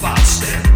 by step.